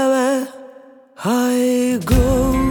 Wherever I go